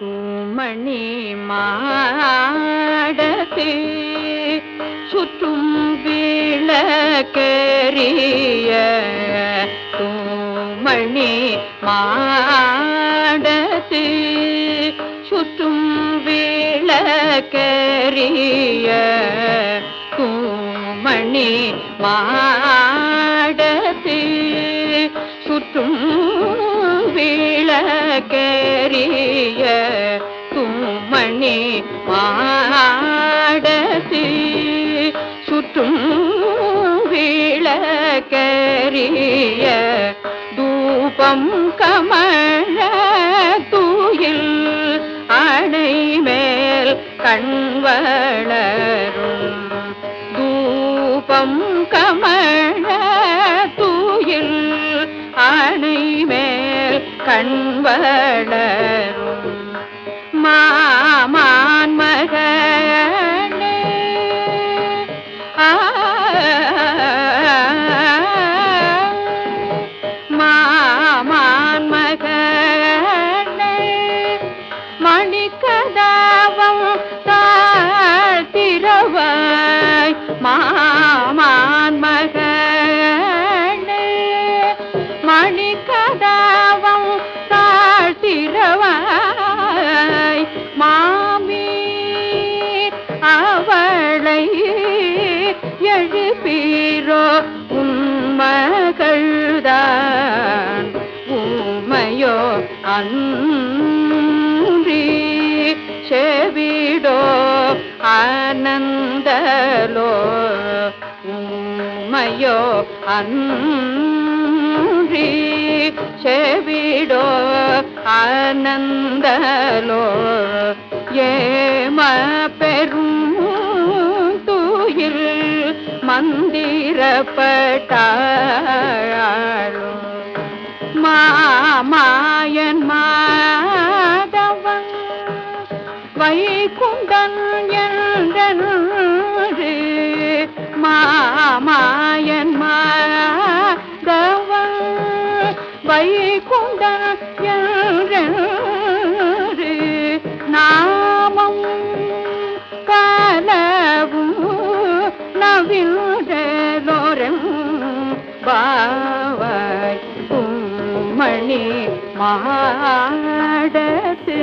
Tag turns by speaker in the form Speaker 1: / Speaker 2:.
Speaker 1: தூமணி மாடத்து சுற்றும் விளக்கரிய தூமணி மாடத்து சுற்றும் விளக்கரிய தூமணி மாடத்து சுற்றும் விளக்கரிய கும்மணி மாடசி சுற்றும் விளக்கரிய தூபம் கமழ தூயில் அணை மேல் கண்வளரும். தூபம் கமழ தூயில் அணை மேல் கண்வளரும் எழுப்பீரோ உண்மகள்தான் உமையோ அன்றி செவிடோ ஆனந்தலோ உமையோ அன்றி செவிடோ ஆனந்தலோ ஏம பெரும் மந்திரப்பட்டாளும் மாமாயன் மாதவன் வைகுண்டன் என்றன்று மாமாயன் மாதவன் வைகுண்டன் என்றன்று பாவாய் மணி மாடத்து.